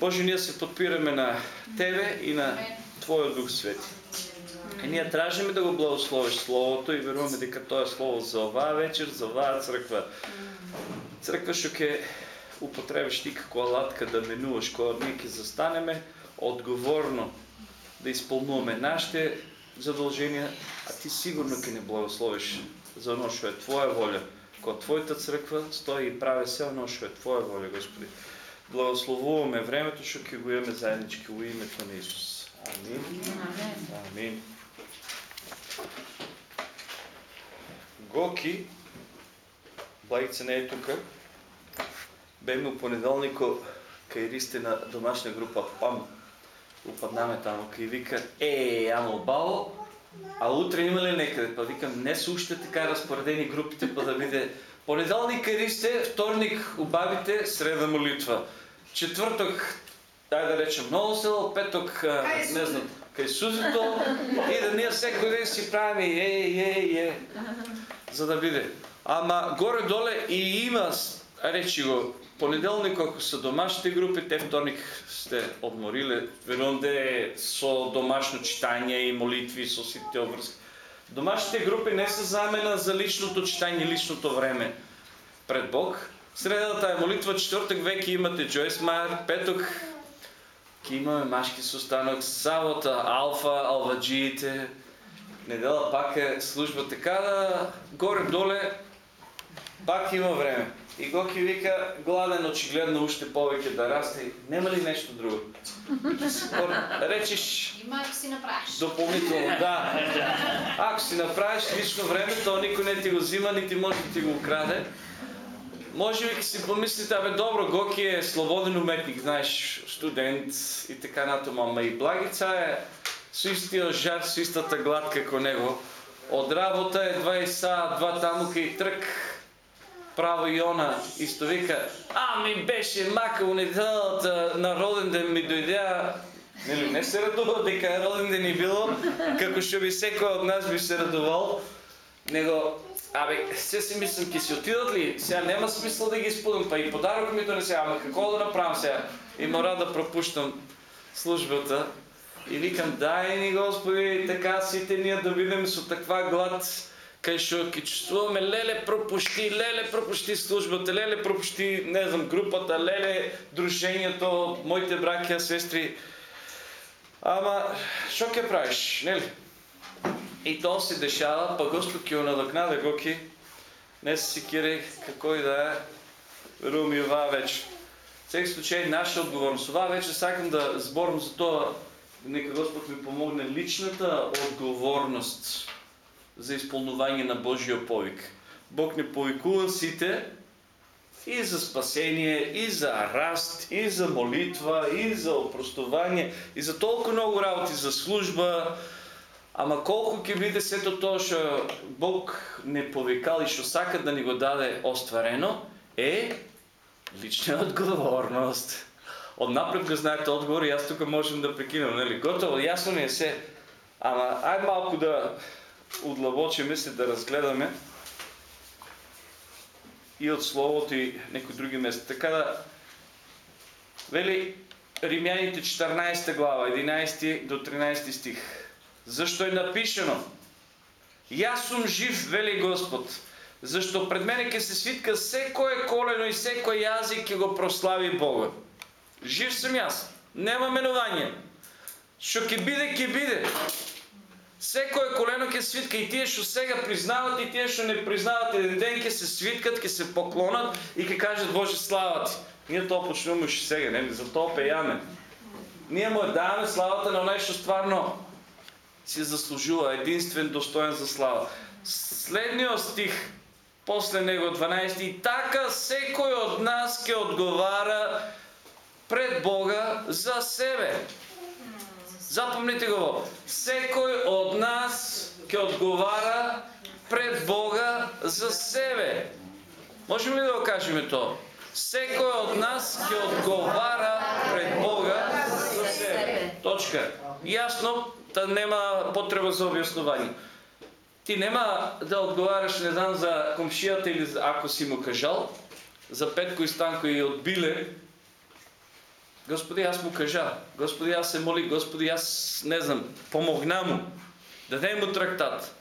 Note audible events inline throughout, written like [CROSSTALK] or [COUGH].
Боже, ние се подпираме на Тебе и на Твојот Дух Свети. И ние тражиме да го благословиш Словото и веруваме дека тоа е Слово за оваа вечер, за оваа црква. Црква што ќе употребиш ти како алатка да менуваш, кога ние ќе застанеме одговорно да исполнуваме нашите задолженија, а ти сигурно ќе не благословиш за оно што е Твоја воља. Кога Твојата црква стои и прави се оно што е Твоја воља, Господи. Благословуваме времето што ќе го имаме заеднички во името на Исус. Амин. Амин. Гоки, Благица не е тука, беме у понеделнико кај ристе на домашна група ПАМ. Упаднаме таму, кај вика, е, амо бао, а утре има ли некаде? Па викам, не се уште така разпоредени групите, па да биде понеделник кај ристе, вторник у бабите, среда молитва. Четврток, дај да речем, ново село, петок, не знам, кај сузито и да ние секој ден си правиме е, е, е, за да биде. Ама горе-доле и има, речи го, понеделник ако се домашните групи, те вторник сте одмориле, верувам да е со домашно читање и молитви, со сите обврски. Домашните групи не се замена за личното читање, личното време пред Бог. Средата е молитва, четвртък веќе имате Джойс Майер, петок ќе имаме машки состанок, сабота, алфа, алваджиите, недела пак е служба, така да горе-доле пак има време. И го ќе вика, гладен очигледно уште повеќе да расте, нема ли нешто друго? Речиш... Има ако си направиш. Дополнително, да. Ако си направиш лично време, то никой не ти го взима, нити може да ти го украде. Може би си помислите, абе добро, Гоки е слободен уметник, знаеш, студент и така натаму, ама и Благица е со истиот жар, со истата глад како него. Од работа е 20 са, два таму кај трк, право и она, исто вика, а ми беше мака у неделата на роден ден ми дојдеа, Нели, не се радува дека роден ден ни било, како што би секој од нас би се радувал, него Абе, се си мислам, ќе си отидат ли? Сега нема смисъл да ги спудам, па и подарок ми донесе, ама како да направам сега? И мора да пропуштам службата. И викам, дай ни Господи, така сите ние да видим со таква глад, кај што ќе чувствуваме, леле пропушти, леле пропушти службата, леле пропушти, не знам, групата, леле дружењето, моите браќа, сестри. Ама, што ќе правиш, нели? И то се дешава, па Господ ќе надокнаде го ки не се сикире како и да е, верувам и оваа вече. Всеки случај, наша одговорност. Оваа вече сакам да зборам за тоа, нека Господ ми помогне личната одговорност за исполнување на Божиот повик. Бог не повикува сите и за спасение, и за раст, и за молитва, и за опростување, и за толку многу работи, за служба, Ама колку ќе биде сето тоа што Бог не повикал и што сака да ни го даде остварено, е лична одговорност. Однапред го знаете одговор и јас тука можам да прекинам, нели? Готово, јасно ми е се. Ама ај малку да удлабочиме се, да разгледаме и од словото и некои други места. Така да, вели Римјаните 14 глава, 11 до 13 стих. Зашто е напишено Јас сум жив, вели Господ, зашто пред мене ќе се свитка секое колено и секој јазик ќе го прослави Бога. Жив сум јас, нема менување. Што ќе биде, ќе биде. Секое колено ќе свитка и тие што сега признават и тие што не признават еден ден ќе се свиткат, ќе се поклонат и ќе кажат Боже слава ти. Ние тоа почнуваме сега, не, за тоа пејаме. Ние му даваме славата на онај што стварно си заслужува единствен достоен за слава. Следниот стих, после него 12, и така секој од нас ќе одговара пред Бога за себе. Запомнете го. Секој од нас ќе одговара пред Бога за себе. Можеме ли да го кажеме тоа? Секој од нас ќе одговара пред Бога за себе. Точка. Јасно, та нема потреба за објаснување. Ти нема да одговараш, не знам, за комшијата или ако си му кажал, за Петко и Станко и од Биле, Господи, аз му кажа, Господи, аз се моли, Господи, аз не знам, помогна му, даде му трактат.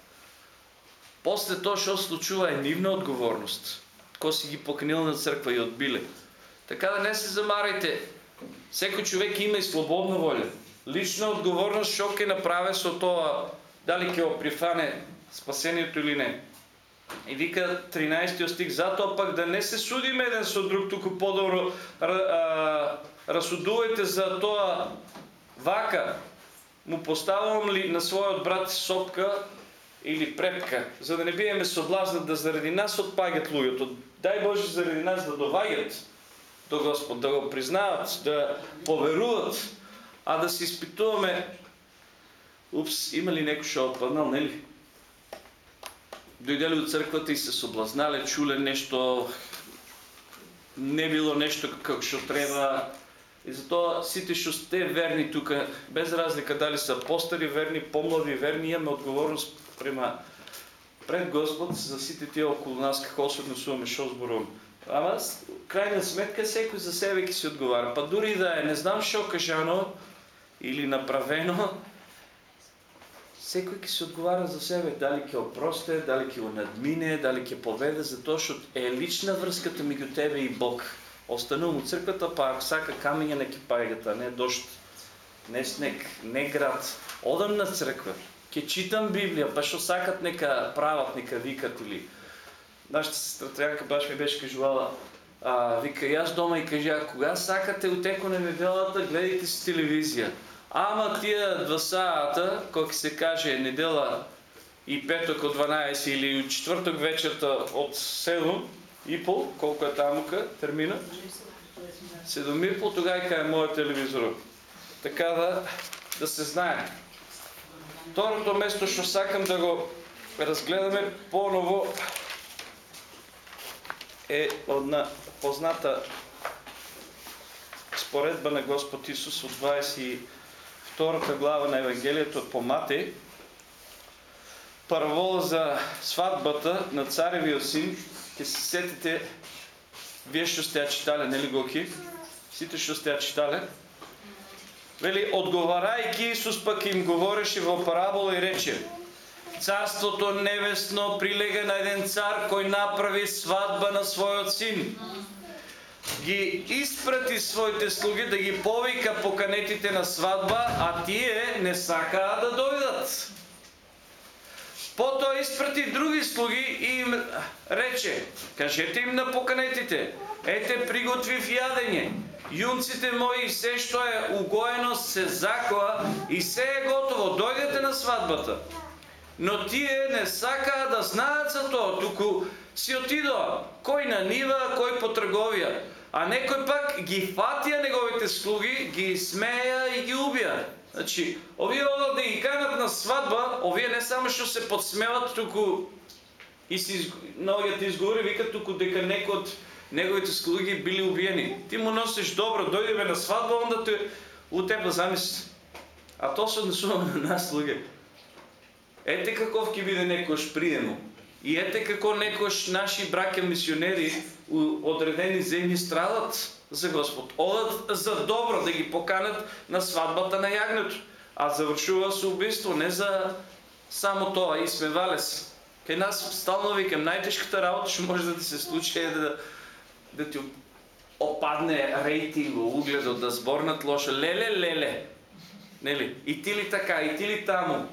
После тоа што случува е нивна одговорност. Ко си ги покнил на црква и одбиле. Така да не се замарайте. Секој човек има и слободна воля. Лична одговорност што ќе направи со тоа, дали ќе го прифане спасението или не. И вика 13 стих, затоа пак да не се судиме еден со друг, туку подобро расудувајте за тоа вака, му поставам ли на својот брат сопка или препка, за да не биеме соблазнат да заради нас отпаѓат луѓето. Дај Боже заради нас да доваѓат до Господ, да го признаат, да поверуват, а да се испитуваме Упс, има ли некој што отпаднал, нели? дојдели од црквата и се соблазнале, чуле нешто, не било нешто како што треба. И затоа сите што сте верни тука, без разлика дали се постари верни, помлади верни, имаме одговорност према пред Господ за сите тие околу нас како се однесуваме, што зборувам. Ама крајна сметка секој за себе ќе се одговара. Па дури да е не знам што кажано или направено, секој ќе се одговара за себе, дали ќе опросте, дали ќе го надмине, дали ќе поведе, затоа што е лична врската меѓу тебе и Бог. Останувам од црквата, па ако сака камења на кипајгата, не дошт, не снег, не град. Одам на црква, ќе читам Библија, па што сакат нека прават, нека викат или Нашата сестра баш ми беше кажувала, а, вика, јас дома и кажа, кога сакате утеко на неделата, гледайте си телевизија. Ама тие два саата, кога се каже недела и петок од 12 или четврток вечерта од 7 и пол, колку е тамука термина? 7 и пол, тогава е мојот телевизор. Така да, да се знае. Второто место што сакам да го разгледаме поново е одна позната споредба на Господ Исус од 20 втората глава на Евангелието по Матеј, прво за сватбата на царевиот син, ќе се сетите, вие што сте ја читале, нели Гоки? Сите што сте ја читале? Вели, одговарајќи Исус пак им говореше во парабола и рече, Царството небесно прилега на еден цар кој направи свадба на својот син ги испрати своите слуги да ги повика поканетите на свадба, а тие не сакаа да дојдат. Потоа испрати други слуги и им рече, кажете им на поканетите, ете приготвив јадење, јунците мои се што е угоено се закоа и се е готово, дојдете на свадбата. Но тие не сакаа да знаат за тоа, туку си отидоа, кој на нива, кој по трговија. А некој пак ги фатија неговите слуги, ги смеја и ги убија. Значи, овие одат да ги канат на свадба, овие не само што се подсмеват, туку и си многите изговори викат туку дека некој од неговите слуги били убиени. Ти му носиш добро, дојдеме на свадба, онда те у тебе замисли. А тоа се однесува на нас слуги. Ете каков ќе биде некој приемо. И ете како некош наши браке мисионери у одредени земји страдат за Господ. Одат за добро да ги поканат на свадбата на јагнето. А завршува со убиство, не за само тоа, и смевале се. Кај нас стално викам, најтешката работа што може да ти се случи е да, да ти опадне рейтингот, угледот, да зборнат лошо. Леле, леле. Нели? И ти ли така, и ти ли таму.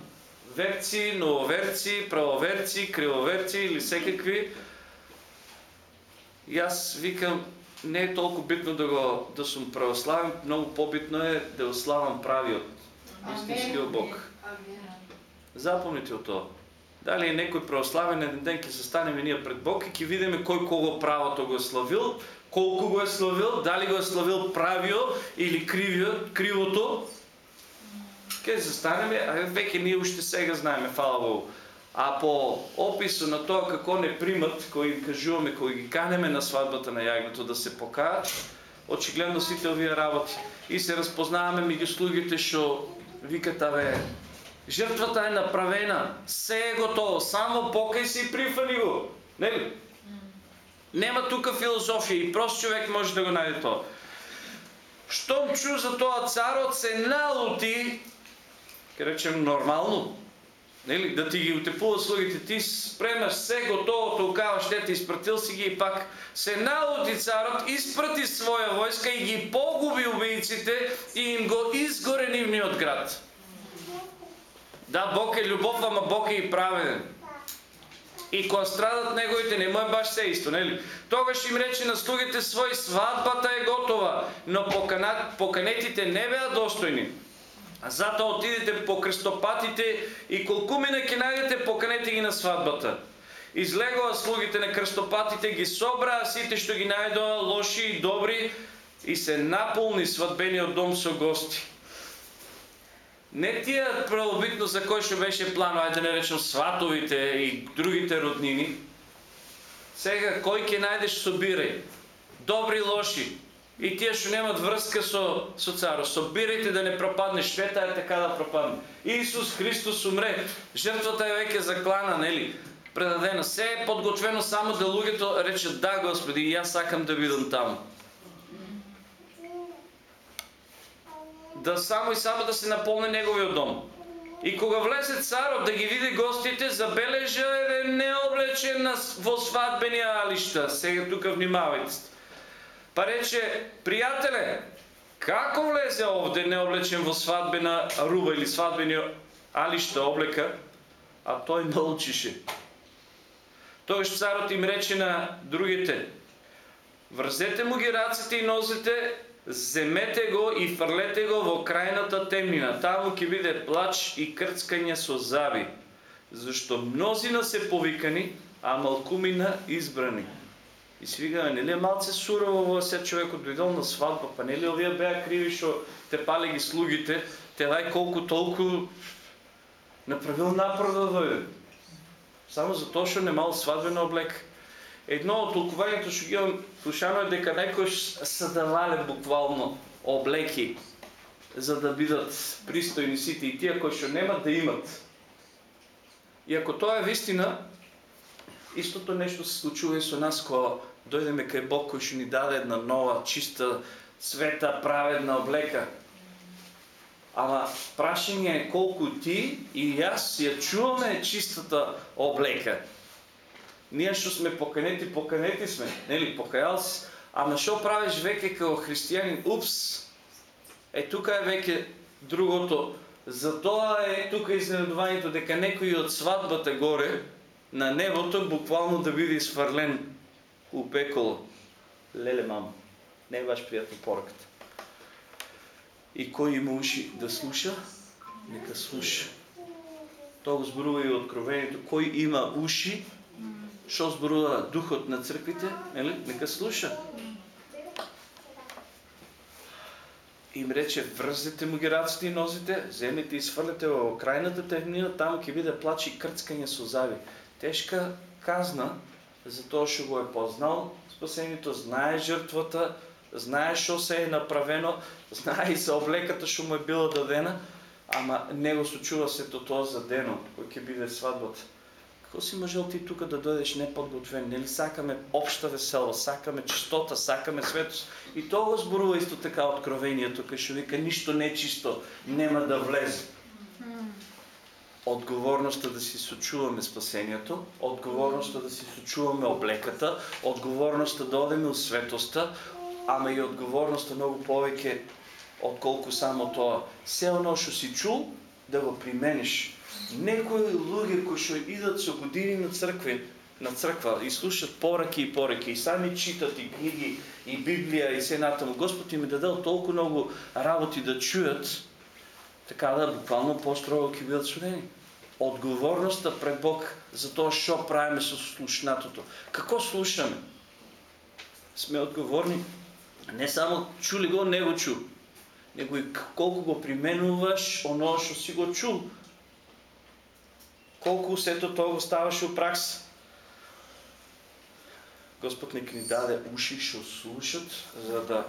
Верци, нововерци, правоверци, кривоверци или секакви аз викам, не е толкова битно да, го, да съм православен, много по-битно е да ославам правиот, истинскиот Бог. Запомните от това. Дали е некој православен еден ден ќе се станеме ние пред Бог и ќе видиме кој кого правото го е славил, колку го е славил, дали го е славил правио или кривио, кривото. Ке се станеме, а веќе ние уште сега знаеме, фала Богу. А по опису на тоа како не примат, кои им кажуваме, кои ги канеме на свадбата на јагнето да се покаат, очигледно сите овие работи. И се разпознаваме меѓу слугите што викат аве, жртвата е направена, се е готово, само покај се и прифани го. Нели? Нема тука философија и прост човек може да го најде тоа. Штом чу за тоа царот се налути, ке речем нормално, Нели, да ти ги утепува слугите, ти спремаш се готово, толкаваш, те ти си ги и пак се налути царот, испрати своја војска и ги погуби убијците и им го изгоре нивниот град. Да, Бог е љубов, ама Бог е и праведен. И кога страдат неговите, не е баш се исто, нели? Тогаш им рече на слугите свој, свадбата е готова, но поканетите не беа достојни. Затоа отидете по крстопатите и колку колкумина ќе најдете, поканете ги на свадбата. Излегоа слугите на крстопатите, ги собраа сите што ги најдоа, лоши и добри, и се наполни свадбениот дом со гости. Не тие правобитно за кој што беше план, ајде да не речем сватовите и другите роднини. Сега кој ќе најдеш собирај. Добри, лоши. И тие што немат врска со, со царот, собирајте да не пропадне, швета е така да пропадне. Исус Христос умре, жртвата е веќе заклана, нели? Предадена. Се е подготвено само да луѓето речат да, Господи, и јас сакам да бидам таму. Да само и само да се наполни неговиот дом. И кога влезе царот да ги види гостите, забележа е необлечен во свадбени алишта. Сега тука внимавајте. Па рече, пријателе, како влезе овде необлечен во свадбена руба или свадбени алишта облека, а тој молчише. Тогаш царот им рече на другите, врзете му ги раците и нозите, земете го и фрлете го во крајната темнина. Таму ќе биде плач и крцкање со зави, зашто мнозина се повикани, а малкумина избрани. И си вика, нели малце сурово во се човекот дојдол на свадба, па нели овие беа криви што те пале ги слугите, те дај колку толку направил напор да дојде. Само за тоа што немал свадбен облек. Едно од толкувањето што ги имам слушано е дека некој се давале буквално облеки за да бидат пристојни сите и тие кои што немат да имат. И ако тоа е вистина, истото нешто се случува и со нас кога дојдеме кај Бог кој што ни даде една нова, чиста, света, праведна облека. Ама прашање е колку ти и јас ја чуваме чистата облека. Ние што сме поканети, поканети сме, нели, покајал си, ама што правиш веќе како христијанин? Упс! Е тука е веќе другото. Затоа е тука изненадувањето дека некој од свадбата горе на небото буквално да биде сврлен у. Леле, мам, не е баш пријатно пораката. И кој има уши да слуша, нека слуша. Тоа го зборува и откровението. Кој има уши, што зборува духот на црквите, нели? Нека слуша. Им рече, врзете му ги раците и нозите, земете и сврлете во крајната технина, таму ќе биде плач и крцкање со зави. Тешка казна, затоа што го е познал спасението, знае жртвата, знае што се е направено, знае и за облеката што му е била дадена, ама не го случува сето тоа за денот, кој ќе биде свадбата. Како си можел ти тука да дојдеш неподготвен? Нели сакаме општа веселба, сакаме чистота, сакаме светост. И тоа го зборува исто така откровението, кај што вика ништо нечисто нема да влезе одговорноста да си сочуваме спасението, одговорноста да си сочуваме облеката, одговорноста да одеме у светоста, ама и одговорноста многу повеќе отколку само тоа. Се оно што си чул, да го примениш. Некои луѓе кои што идат со години на цркви, на црква и слушат пораки и пораки и сами читат и книги и Библија и се натаму. Господ им е дадел толку многу работи да чујат, така да буквално построго ќе бидат судени. Одговорноста пред Бог за тоа што правиме со слушнатото. Како слушаме? Сме одговорни не само чули го, не го чу, него и колку го применуваш оно што си го чул. Колку сето тоа го ставаш у пракса. Господ нека ни даде уши што слушат, за да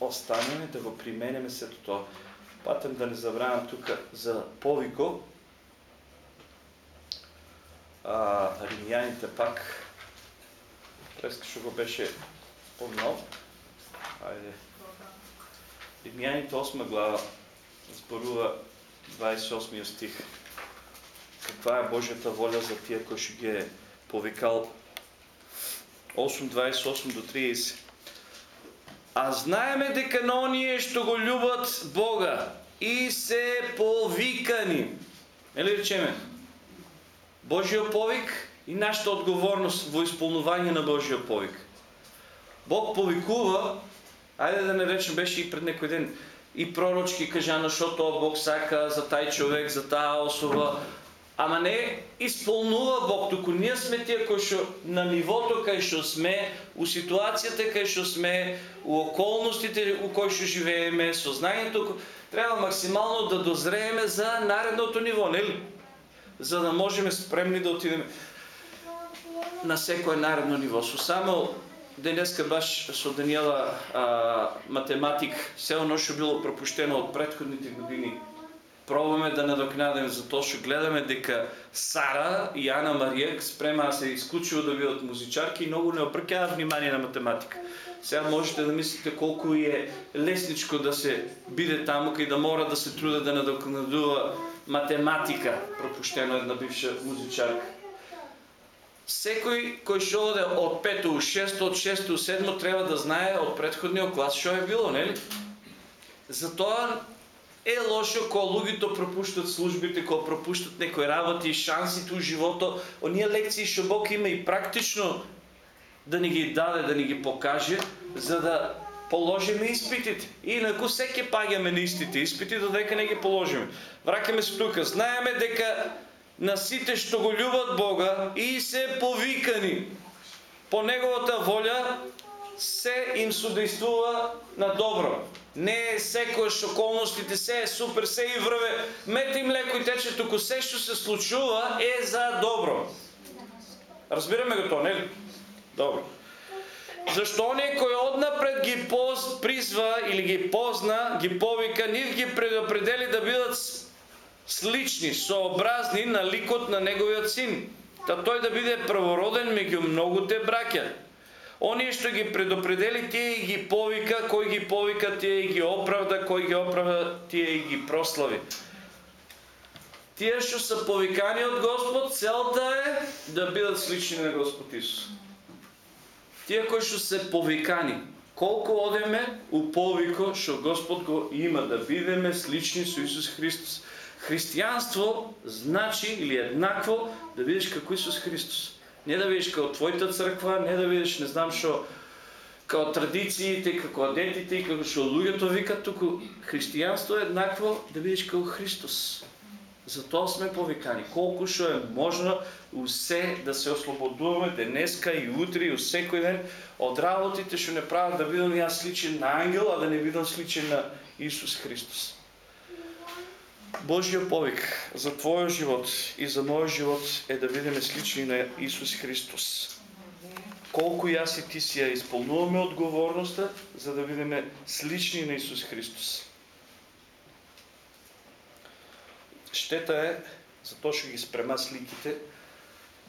останеме, да го применеме сето тоа. Патем да не забравам тука за повико. А, римјаните пак, преска што го беше помнал, Ајде. Римјаните 8 глава зборува 28 стих. Каква е Божјата воля за тие кои што ги е повикал 8.28 до 30. А знаеме дека на оние што го љубат Бога и се повикани. Нели речеме? Божјо повик и нашата одговорност во исполнување на Божјо повик. Бог повикува, ајде да не речем беше и пред некој ден, и пророчки кажано што тоа Бог сака за тај човек, за таа особа, ама не исполнува Бог, туку ние сме тие кои што на нивото кај што сме, у ситуацијата кај што сме, у околностите у кои што живееме, сознанието треба максимално да дозрееме за наредното ниво, нели? За да можеме спремни да отидеме на секое наредно ниво. Со само денеска баш со Даниела а, математик, се оно што било пропуштено од предходните години, пробаме да надокнадеме за тоа што гледаме дека Сара и Ана Марија спремаа се исклучиво да бидат музичарки и многу не обркаат внимание на математика. Сега можете да мислите колку е лесничко да се биде таму кај да мора да се труда да надокнадува математика, пропуштено една бивша музичарка. Секој кој што оде од пето у шесто, од шесто у седмо треба да знае од претходниот клас што е било, нели? Затоа е лошо кога луѓето пропуштат службите, кога пропуштат некои работи, шансите у живото, оние лекции што Бог има и практично да ни ги даде, да ни ги покаже, за да положиме испитите. Инаку секе паѓаме на истите испити, додека не ги положиме. Враќаме се тука. Знаеме дека на сите што го љубат Бога и се повикани по неговата волја се им судействува на добро. Не е секојаш околностите се е супер, се и врве, мете им леко и тече, туку се што се случува е за добро. Разбираме го тоа, нели? Добро. Зашто оние кои однапред ги поз, призва или ги позна, ги повика, нив ги предопредели да бидат слични, сообразни на ликот на неговиот син, та тој да биде првороден меѓу многуте браќа. Оние што ги предопредели, тие ги повика, кој ги повика, тие ги оправда, кој ги оправда, тие ги прослави. Тие што се повикани од Господ, целта е да бидат слични на Господ Исус. Тие кои што се повикани, колку одеме у повико што Господ го има да бидеме слични со Исус Христос. Християнство значи или еднакво да видиш како Исус Христос. Не да видиш како твојата црква, не да видиш не знам што како традициите, како адетите и како што луѓето викат, туку христијанство е еднакво да видиш како Христос. Затоа сме повикани. Колку што е можно усе да се ослободуваме денеска и утре и секој ден од работите што не прават да бидам јас сличен на ангел, а да не бидам сличен на Исус Христос. Божиот повик за твојот живот и за мојот живот е да бидеме слични на Исус Христос. Колку јас и ти си ја исполнуваме одговорноста за да бидеме слични на Исус Христос. Штета е, за тоа што ги спрема сликите,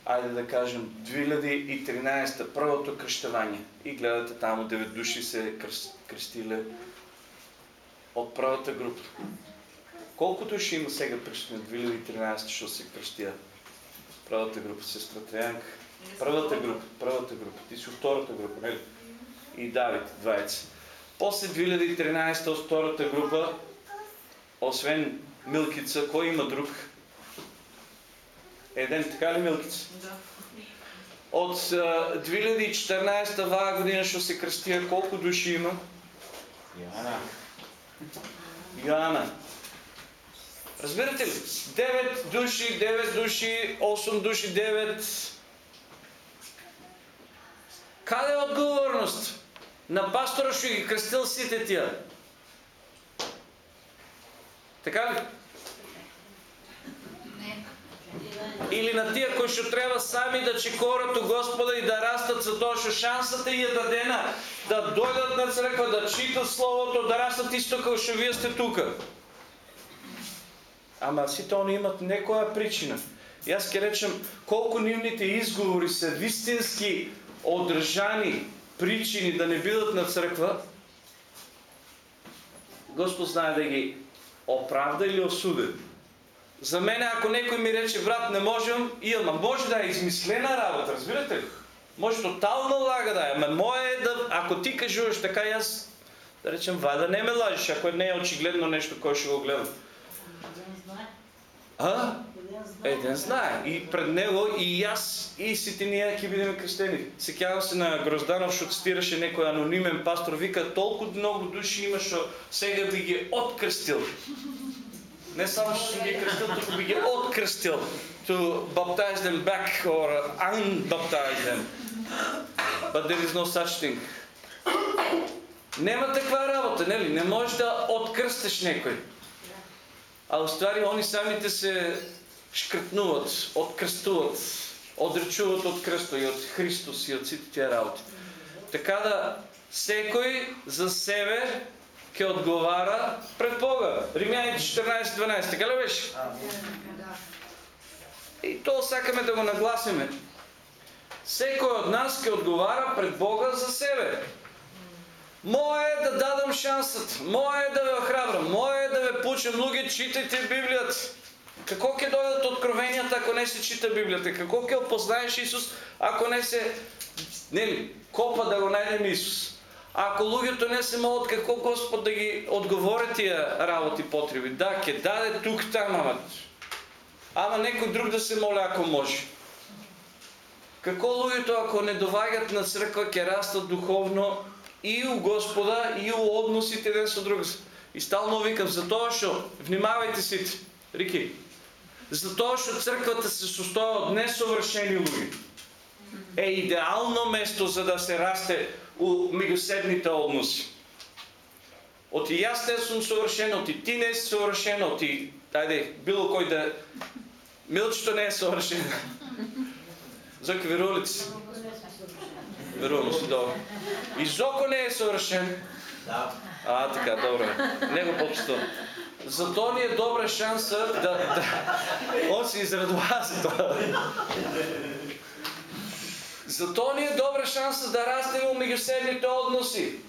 ајде да кажем 2013 првото крштевање и гледате таму девет души се крстиле од првата група. Колку души има сега пришли 2013 што се крстија? Првата група, сестра Тријанка. Првата група, првата група. Ти си втората група, нели? И Давид, двајца. После 2013 од втората група, освен Милкица, кој има друг? Еден, така ли Милкица? Да. Од 2014 ваа година што се крстија, колку души има? Јана. Јана. Разбирате ли? 9 души, 9 души, 8 души, 9. Каде е одговорност? На пастора што ги крстил сите тие. Така ли? Или на тие кои што треба сами да чекорат у Господа и да растат за тоа што шансата ја дадена да дојдат на црква, да читат Словото, да растат исто како што вие сте тука. Ама сите они имат некоја причина. Јас ќе речем колку нивните изговори се вистински одржани причини да не бидат на црква, Господ знае да ги оправда или осуди. За мене, ако некој ми рече, брат, не можем, и ама може да е измислена работа, разбирате ли? Може тотално лага да е, ама мое е да, ако ти кажуваш така, јас, да речем, вада не ме лажиш, ако не е очигледно нешто кој што го гледа. А? Еден знае. И пред него и аз и сите ние ќе бидеме крстени. Сеќавам се на Грозданов што цитираше некој анонимен пастор, вика толку многу души има што сега би ги открстил. Не само што ги крстил, туку би ги открстил. To baptize them back or unbaptize them. But there is no such thing. Нема таква работа, нели? Не можеш да открстиш некој. А уствари они самите се шкртнуват, открстуват, одречуват од крсто и од Христос и од сите тие работи. Така да секој за себе ќе одговара пред Бога. Римјаните 14:12, така ли беше? И тоа сакаме да го нагласиме. Секој од нас ќе одговара пред Бога за себе. Мое е да дадам шансот, мое е да ве охрабрам, мое е да ве пучам, луѓе, читајте Библијата. Како ќе дојдат откровенијата ако не се чита Библијата? Како ќе опознаеш Исус ако не се нели копа да го најдем Исус? Ако луѓето не се молат како Господ да ги одговори тие работи потреби, да, ќе даде тук таму, ама. Некој друг да се моле ако може. Како луѓето ако не доваѓат на црква ќе растат духовно и у Господа, и у односите еден со друг. И стално викам, затоа што, внимавајте сите, Рики, затоа што црквата се состои од несовршени луѓе. Е идеално место за да се расте у меѓусебните односи. Оти јас не сум совршен, оти ти не си совршен, оти, ајде, било кој да... Милчето не е совршен. [LAUGHS] Зоки верувалици? Верувам си, добро. И Зоко не е съвършен. Да. А, така, добре. Не го почувствам. Зато ни е добра шанса да... да... Он се израдува за това. Зато ни е добра шанса да растем у меѓусебните односи.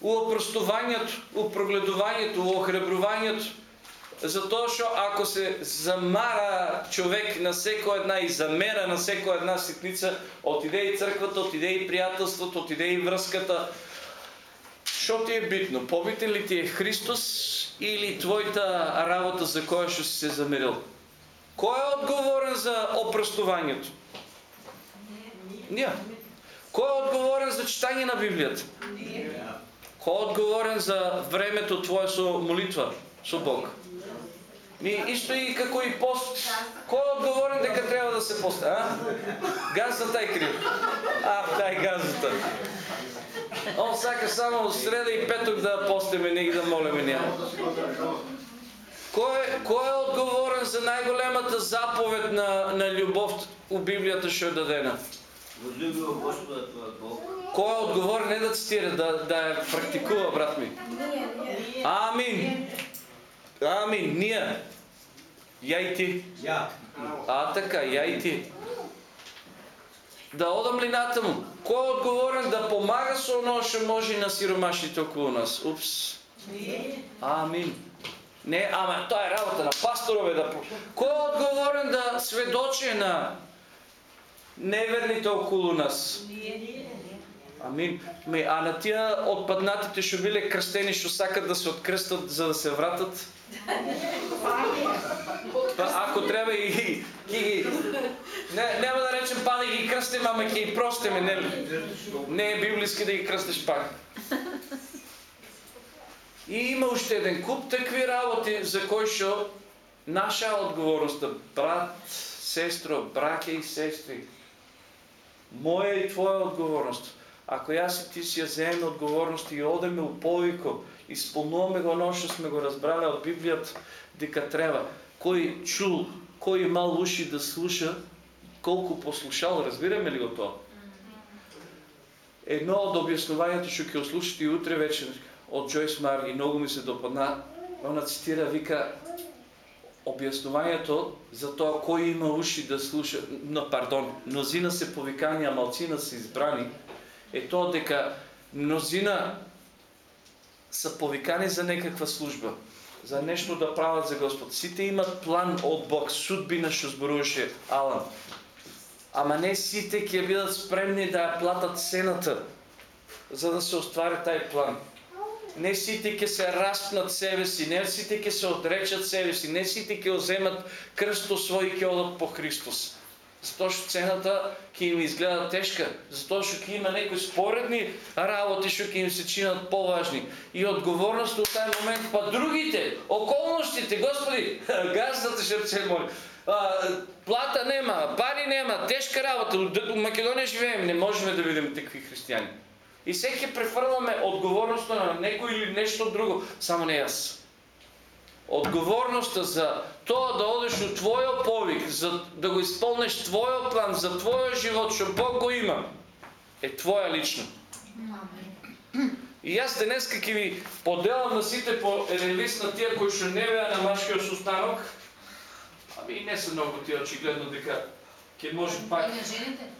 У опростувањето, у прогледувањето, у охрабрувањето. Затоа што ако се замара човек на секоја една и замера на секоја една ситница, отиде и црквата, отиде и пријателството, отиде и врската. Што ти е битно? Побитен ли ти е Христос или твојата работа за која што си се замерил? Кој е одговорен за опростувањето? Ние. Кој е одговорен за читање на Библијата? Кој е одговорен за времето твое со молитва, со Бог? Ми исто и како и пост. Кој е одговорен дека треба да се пости, а? Газата е крив. А, тај газата. Он сака само среда и петок да постиме и да молиме ние. Кој, кој е одговорен за најголемата заповед на, на љубов у Библијата што е дадена? Кој е одговорен не да цитира, да, да ја практикува, брат ми? Амин. Амин, ние. Ја и ти. Ја. А така, ја и ти. Да одам ли натаму? Кој е одговорен да помага со оно што може на сиромашните околу нас? Упс. Амин. Не, ама тоа е работа на пасторове да Кој е одговорен да сведочи на неверните околу нас? Амин. Ме, а на тие отпаднатите што биле крстени, што сакат да се открстат за да се вратат? Па ако треба и ги, ги не, нема да речем па да ги крстим, ама ќе ги простиме, не Не е библиски да ги крстиш пак. И има уште еден куп такви работи за кои што наша одговорност, да брат, сестро, браке и сестри, моја и твоја одговорност Ако јас и ти си ја земе одговорност и одеме у повико, исполнуваме го оно што сме го разбрале од Библијата, дека треба. Кој чул, кој имал уши да слуша, колку послушал, разбираме ли го тоа? Едно од објаснувањето што ќе ослушате утре вечер од Джойс Мар и многу ми се допадна, она цитира, вика, објаснувањето за тоа кој има уши да слуша, но пардон, мнозина се повикани, а малцина се избрани, е тоа дека мнозина са повикани за некаква служба, за нешто да прават за Господ. Сите имат план од Бог, судбина што зборуваше Алан. Ама не сите ќе бидат спремни да ја платат цената за да се оствари тај план. Не сите ќе се распнат себе си, не сите ќе се одречат себе си, не сите ќе оземат крсто свој и ќе одат по Христос. Затоа што цената ќе им изгледа тешка, затоа што ќе има некои споредни работи што ќе им се чинат поважни. И одговорност во тај момент, па другите, околностите, Господи, [LAUGHS] газдата шерце мој, плата нема, пари нема, тешка работа, у Македонија живееме, не можеме да видиме такви христијани. И се префрламе одговорноста на некој или нешто друго, само не јас. Одговорноста за тоа да одеш у твојот повик, за да го исполнеш твојот план, за твојот живот што Бог го има, е твоја лично. И јас денеска ќе ви поделам на сите по еден лист на тие кои што не беа на машкиот состанок, ами и не се многу тие очигледно дека ќе може пак... И на жените?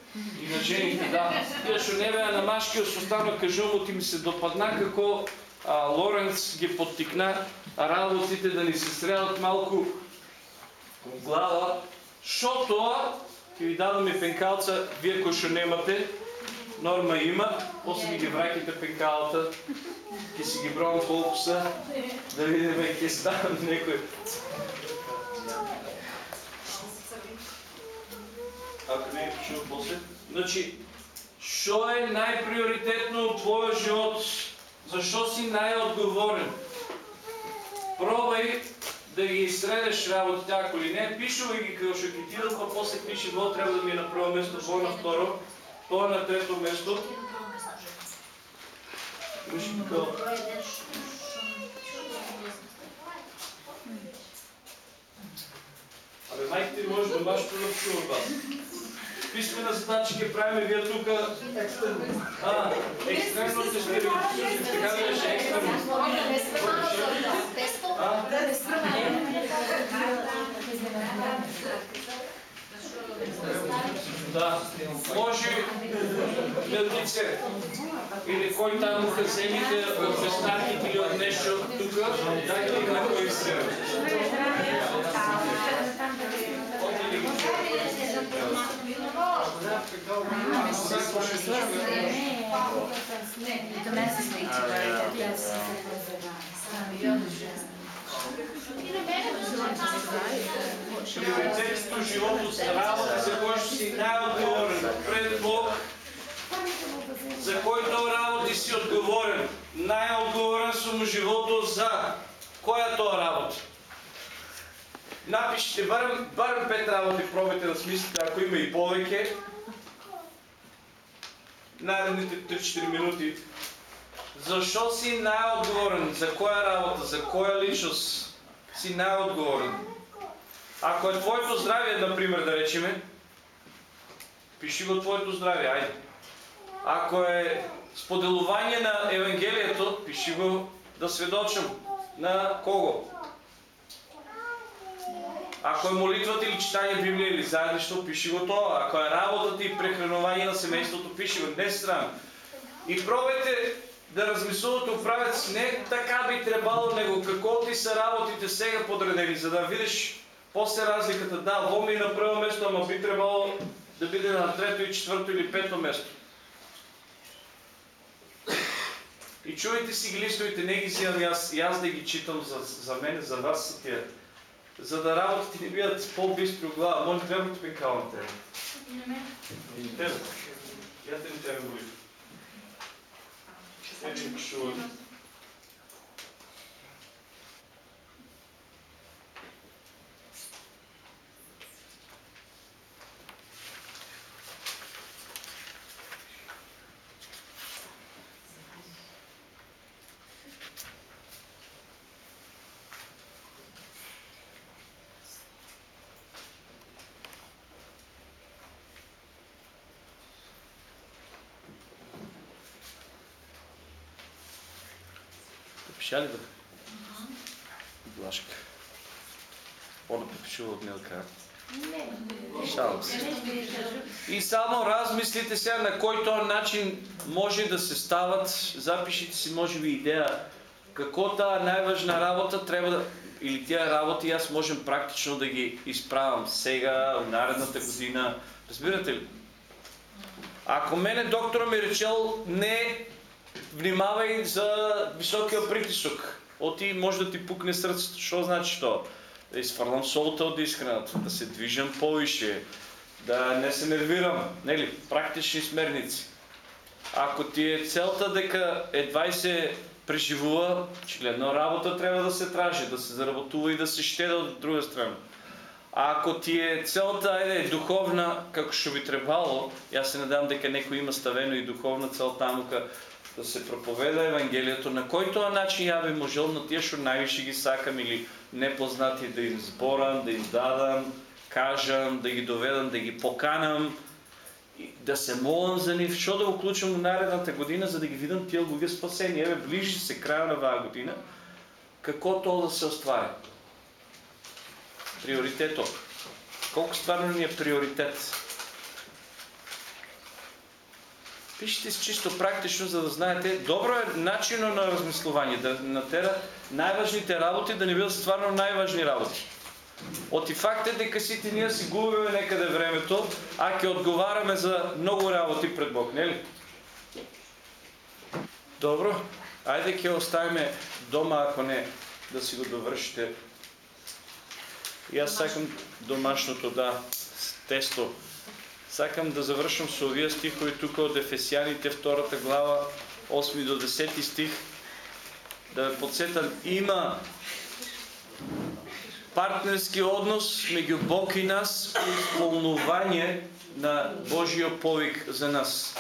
И на жените, да. Тие што не беа на машкиот состанок, кажувам, ти ми се допадна како а, Лоренц ги поттикна работите да ни се средат малку во глава. Шо тоа? Ке ви даваме пенкалца, вие кои што немате, норма има, после ми ги враќате пенкалата, ќе си ги броам колку са, да видиме ќе ставам некој Ако не е после. Значи, што е најприоритетно во твојот живот? Зашо си најодговорен? Пробај да ги средеш работите, ако ли не, пишувај ги како што ги ти па после пиши во треба да ми е на прво место, во на второ, тоа на трето место. Пиши како Абе, мајк ти може да баш прво чува вас. Писмена задача ќе правиме вие тука. А, екстремно се стереотипи, така да беше екстремно. А? Да, може Белнице или кој таму ќе земите од фестарките или од нешто тука, дајте на кој се. Приоритетите живото здраво, за кој што си најодговорен пред Бог, за кој тоа работи си одговорен. Најодговорен сум живото за која тоа работа. Напишете барем, барем пет работи, да пробайте да смислите, ако има и повеќе. Наредните 3-4 минути. Зашо си најодговорен? За која работа? За која личност си најодговорен? Ако е твоето здравје, например, да речеме, пиши го твоето здравје, ајде. Ако е споделување на Евангелието, пиши го да сведочам. На кого? Ако е молитвата или читање Библија или заедништо, пиши го тоа. Ако е работата и прехранување на семејството, пиши го, не стран. И пробајте да размислувате у правец не така би требало, него како ти се работите сега подредени, за да видиш после разликата, да, ломи на прво место, ама би требало да биде на трето и четврто или пето место. И чујте си ги листовите, не ги зимам јас, јас да ги читам за, за мене, за вас са тие. За да работите ни бидат по-бистри у глава, може да пекавам тебе. И тебе. Ја те не тебе го видам. Седи пишувам. Пиша ли бе? Блашка. Она пишува од Милка. Шалам се. И само размислите сега на кој тоа начин може да се стават, запишите си може би идеја како таа најважна работа треба да или тие работи јас можем практично да ги исправам сега, наредната година. Разбирате ли? Ако мене доктор ми речел не внимавај за високиот притисок, оти може да ти пукне срцето. Значи што значи тоа? Да изфрлам солта од искрената, да се движам повише, да не се нервирам, нели? Практични смерници. Ако ти е целта дека едва се преживува, очигледно работа треба да се тражи, да се заработува и да се штеда од друга страна. А ако ти е целта ајде духовна како што би требало, јас се надам дека некој има ставено и духовна цел таму да се проповеда евангелието на кој тоа начин ја би можел на тие што највише ги сакам или непознати да им зборам, да им дадам, кажам, да ги доведам, да ги поканам, да се молам за нив, што да уклучам во наредната година за да ги видам тие луѓе спасени. Еве ближи се крај на оваа година. Како тоа да се оствари? Приоритетот. Колку стварно ни е приоритет? Пишете си чисто практично, за да знаете. Добро е начинот на размислување, да натера најважните работи да не бидат стварно најважни работи. Оти факт е дека сите ние си губиме некаде времето, а ќе одговараме за многу работи пред Бог, нели? Добро, ајде ќе оставиме дома, ако не, да си го довршите. Јас сакам домашното, да, тесто. Сакам да завршам со овие стихови тука од Ефесијаните, втората глава, 8 до 10 стих. Да ве подсетам, има партнерски однос меѓу Бог и нас и исполнување на Божиот повик за нас.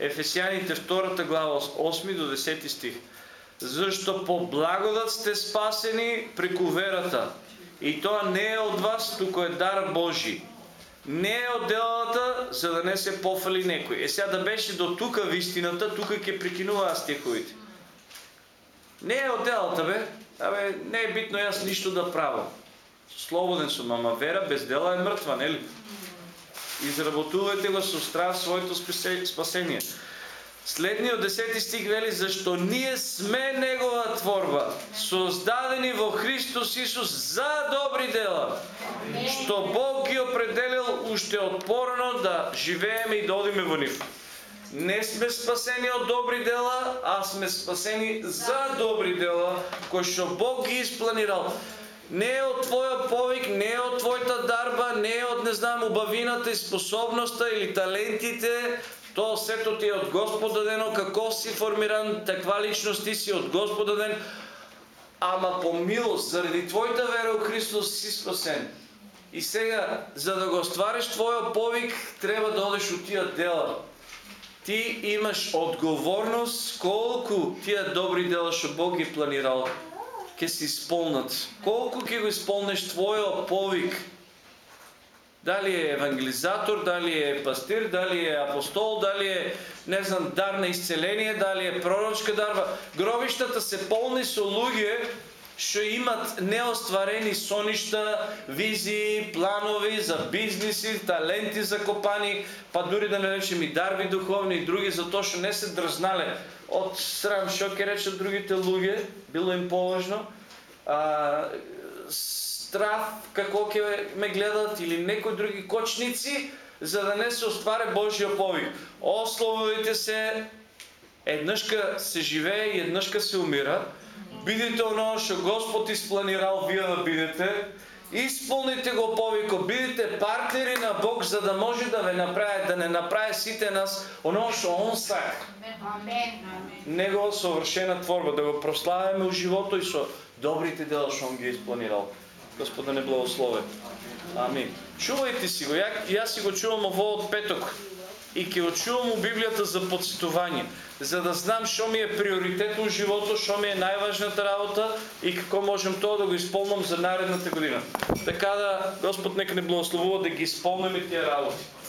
Ефесијаните втората глава 8 до 10 стих. Зашто по благодат сте спасени преку верата. И тоа не е од вас, туку е дар Божи. Не е од делата, за да не се пофали некој. Е сега да беше до тука вистината, тука ќе прекинува стиховите. Не е од делата, бе. Абе, не е битно јас ништо да правам. Слободен сум, ама вера без дела е мртва, нели? Изработувајте го со страв своето спасение. Следниот десети стих вели зашто ние сме негова творба, создадени во Христос Исус за добри дела, што Бог ги определил уште од порано да живееме и да одиме во нив. Не сме спасени од добри дела, а сме спасени за добри дела, кои што Бог ги испланирал. Не е од твојот повик, не е од твојата дарба, не е од, не знам, убавината и способноста или талентите, тоа сето ти е од Господа дено, како си формиран, таква личност ти си од Господа ден, ама по милост, заради твојата вера во Христос си спасен. И сега, за да го ствариш твојот повик, треба да одеш у тие дела ти имаш одговорност колку тие добри дела што Бог ги планирал ќе се исполнат. Колку ќе го исполнеш твојот повик. Дали е евангелизатор, дали е пастир, дали е апостол, дали е, не знам, дар на исцеление, дали е пророчка дарба. Гробиштата се полни со луѓе што имат неостварени соништа, визии, планови за бизниси, таленти закопани, па дури да не речем и дарби духовни и други, затоа што не се дрзнале од срам што ќе речат другите луѓе, било им поважно, а, страв како ќе ме гледат или некои други кочници, за да не се остваре Божјиот повик. Ословувайте се, еднашка се живее и еднашка се умира, Бидете оно што Господ испланирал вие да бидете. Исполните го повико, бидете партнери на Бог за да може да ве направи, да не направи сите нас оно што Он сака. Негова совршена творба, да го прославяме у живото и со добрите дела што Он ги испланирал. Господ да не благослови. Амин. Чувајте си го, ја, јас си го чувам ово од петок и ќе го чувам у Библијата за подсетување за да знам што ми е приоритет во живото, што ми е најважната работа и како можем тоа да го исполнам за наредната година. Така да Господ нека не благословува да ги исполниме тие работи.